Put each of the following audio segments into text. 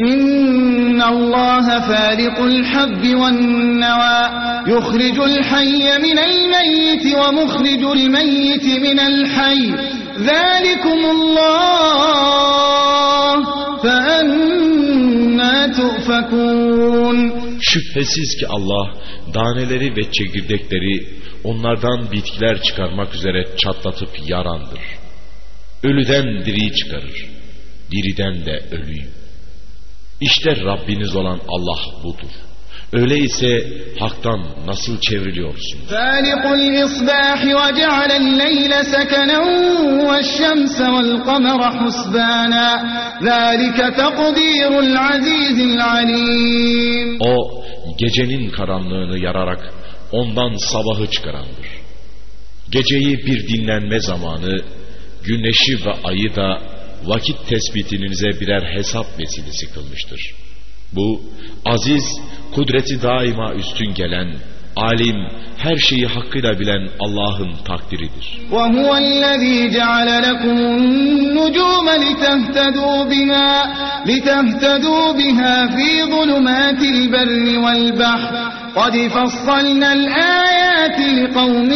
إن الله فارق الحب والنوى يخرج الحي من الميت ومخرج الميت من الحي ذلكم الله فأنا تؤفكون Şüphesiz ki Allah daneleri ve çekirdekleri onlardan bitkiler çıkarmak üzere çatlatıp yarandır. Ölüden diriyi çıkarır, diriden de ölüyü. İşte Rabbiniz olan Allah budur. Öyleyse haktan nasıl çevriliyorsun? O gecenin karanlığını yararak ondan sabahı çıkarandır. Geceyi bir dinlenme zamanı, güneşi ve ayı da vakit tespitinize birer hesap vesilesi kılmıştır. Bu aziz, kudreti daima üstün gelen, alim, her şeyi hakkıyla bilen Allah'ın takdiridir. وهو الذي جعل لكم النجوم لتهتدوا بها لتهتدوا بها في ظلمات البر والبحر قد فصلنا الآيات لقوم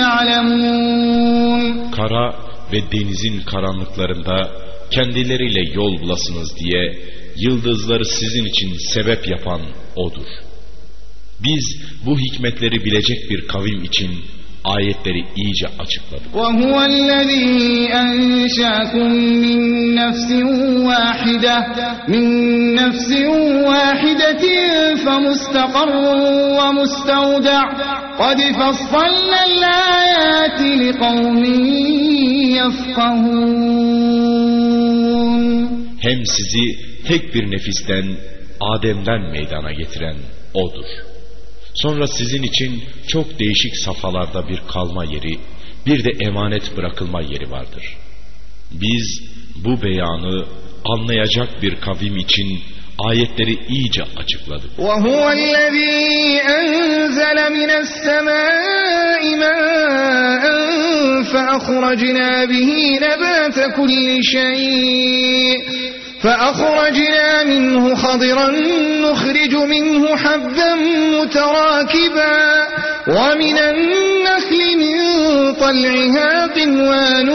يعلمون Kara ve denizin karanlıklarında kendileriyle yol bulasınız diye yıldızları sizin için sebep yapan O'dur. Biz bu hikmetleri bilecek bir kavim için ayetleri iyice açıkladık. وهو الذي أنشاكم من نفس واحدة من نفس واحدة فمستقر ومستودع قد فصلنا الآيات لقوم يفقهون Hem sizi tek bir nefisten Adem'den meydana getiren O'dur. Sonra sizin için çok değişik safhalarda bir kalma yeri, bir de emanet bırakılma yeri vardır. Biz bu beyanı anlayacak bir kavim için ayetleri iyice açıkladık. وهو الذي أنزل من السماء ماء فأخرجنا به نبات كل شيء فأخرجنا منه خضرا نخرج منه حبا متراكبا ومن النخل من طلعها قنوان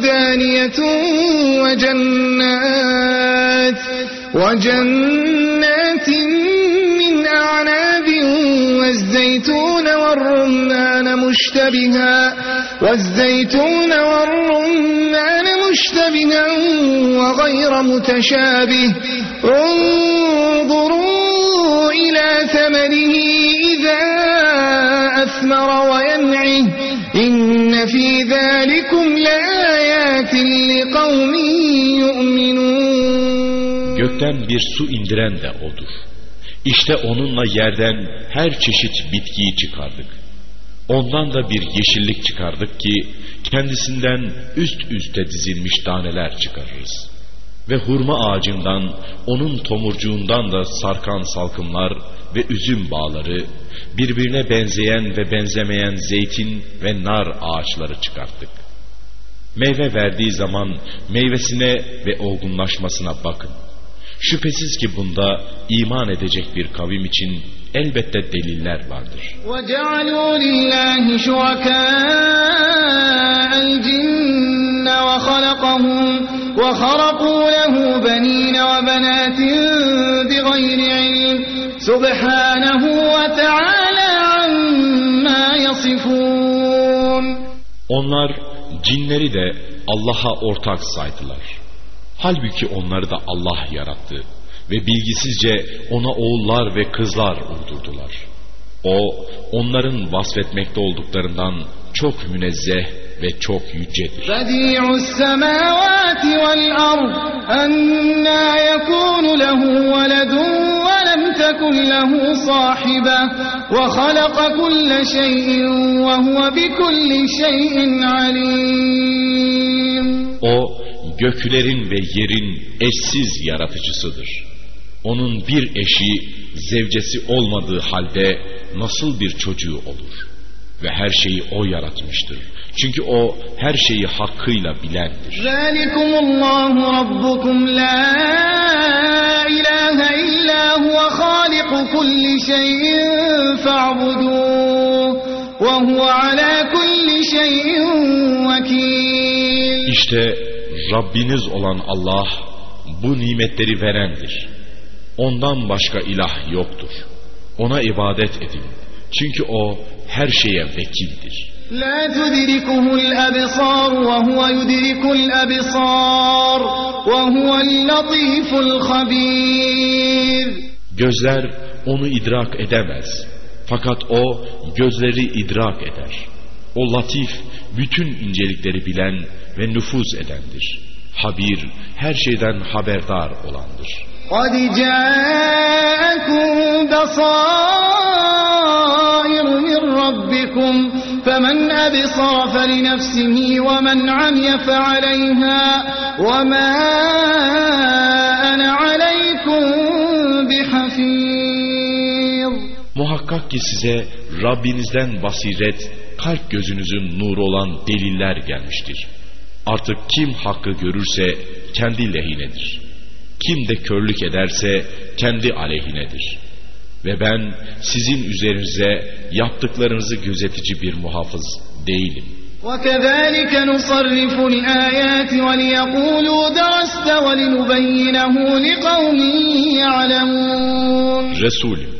دانية وجنات وجنات من أعناب والزيتون والرمان مشتبها والزيتون والرمان مشتبها وغير متشابه انظروا إلى ثمره إذا أثمر وينعه إن في ذلكم لآيات لقوم يؤمنون bir su indiren de O'dur. İşte onunla yerden her çeşit bitkiyi çıkardık. Ondan da bir yeşillik çıkardık ki kendisinden üst üste dizilmiş taneler çıkarırız. Ve hurma ağacından, onun tomurcuğundan da sarkan salkımlar ve üzüm bağları, birbirine benzeyen ve benzemeyen zeytin ve nar ağaçları çıkarttık. Meyve verdiği zaman meyvesine ve olgunlaşmasına bakın. Şüphesiz ki bunda iman edecek bir kavim için elbette deliller vardır. وجعلوا لله شركاء الجن وخلقهم وخرقوا له بنين وبنات بغير علم سبحانه وتعالى عما يصفون Onlar cinleri de Allah'a ortak saydılar. Halbuki onları da Allah yarattı ve bilgisizce ona oğullar ve kızlar uydurdular. O, onların vasfetmekte olduklarından çok münezzeh ve çok yücedir. O, göklerin ve yerin eşsiz yaratıcısıdır. Onun bir eşi zevcesi olmadığı halde nasıl bir çocuğu olur? Ve her şeyi O yaratmıştır. Çünkü O her şeyi hakkıyla bilendir. Zalikumullahu rabbukum la ilahe illa huve haliku kulli şeyin fe'buduh ve huve ala kulli şeyin vekil. İşte Rabbiniz olan Allah bu nimetleri verendir. Ondan başka ilah yoktur. Ona ibadet edin. Çünkü o her şeye vekildir. La tudrikuhul absar ve huve yudrikul absar ve huvel latiful habir. Gözler onu idrak edemez. Fakat o gözleri idrak eder. O latif, bütün incelikleri bilen ve nüfuz edendir. Habir, her şeyden haberdar olandır. قد جاءكم بصائر من ربكم فمن أبصر فلنفسه ومن عمي فعليها وما Muhakkak ki size Rabbinizden basiret, kalp gözünüzün nuru olan deliller gelmiştir. Artık kim hakkı görürse kendi lehinedir. Kim de körlük ederse kendi aleyhinedir. Ve ben sizin üzerinize yaptıklarınızı gözetici bir muhafız değilim. وكذلك نصرف الآيات وليقولوا درست ولنبينه لقوم يعلمون Resulüm,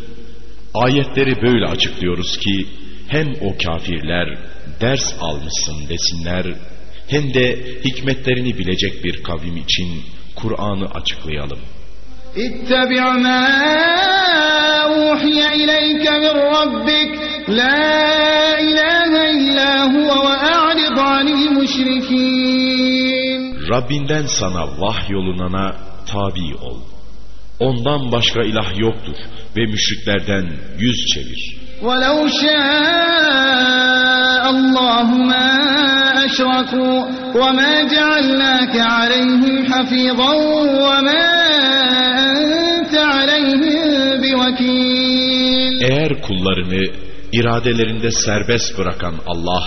ayetleri böyle açıklıyoruz ki hem o kafirler ders almışsın desinler hem de hikmetlerini bilecek bir kavim için Kur'an'ı açıklayalım. اتبع ما أوحي إليك من ربك لا إله إلا هو وأعرض عن المشركين Rabbinden sana vahyolunana tabi ol. Ondan başka ilah yoktur ve müşriklerden yüz çevir. ولو شاء الله ما أشركوا وما جعلناك عليهم حفيظا وما أنت عليهم بوكيل Eğer kullarını iradelerinde serbest bırakan Allah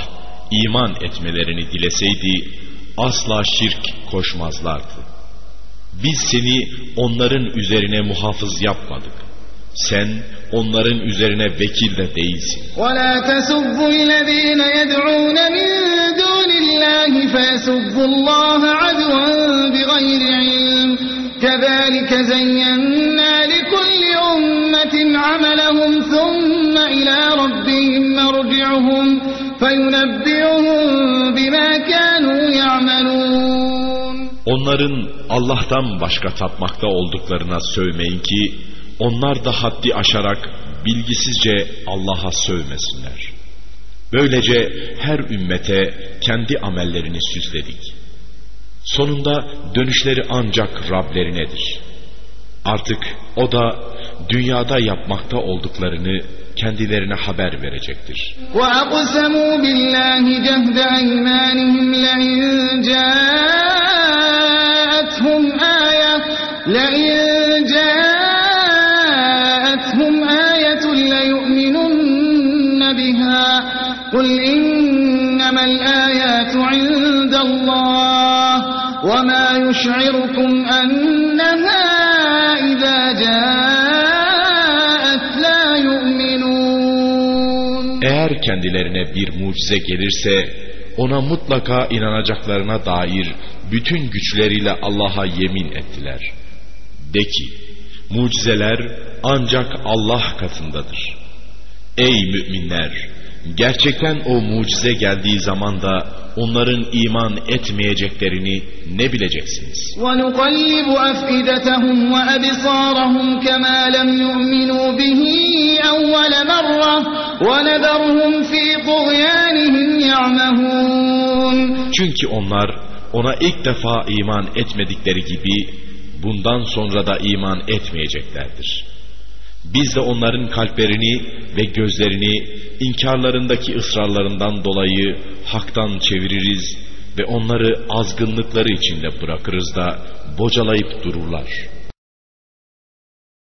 iman etmelerini dileseydi asla şirk koşmazlardı. Biz seni onların üzerine muhafız yapmadık. Sen onların üzerine vekil de değilsin. ولا تسبوا الذين يدعون من دون الله فيسبوا الله Onların Allah'tan başka tapmakta olduklarına sövmeyin ki onlar da haddi aşarak bilgisizce Allah'a sövmesinler. Böylece her ümmete kendi amellerini süsledik. Sonunda dönüşleri ancak Rablerinedir. Artık o da dünyada yapmakta olduklarını kendilerine haber verecektir. وأقسموا بالله جهد أيمانهم لئن جاءتهم آية لئن جاءتهم آية ليؤمنن بها قل إنما الآيات عند الله وما يشعركم أنها إذا جاءت لا يؤمنون Eğer kendilerine bir mucize gelirse ona mutlaka inanacaklarına dair bütün güçleriyle Allah'a yemin ettiler. De ki, mucizeler ancak Allah katındadır. Ey müminler! Gerçekten o mucize geldiği zaman da onların iman etmeyeceklerini ne bileceksiniz? ونقلب أفئدتهم وأبصارهم كما لم يؤمنوا به أول مرة ونذرهم في طغيانهم يعمهون Çünkü onlar ona ilk defa iman etmedikleri gibi bundan sonra da iman etmeyeceklerdir. Biz de onların kalplerini ve gözlerini inkarlarındaki ısrarlarından dolayı haktan çeviririz ve onları azgınlıkları içinde bırakırız da bocalayıp dururlar.''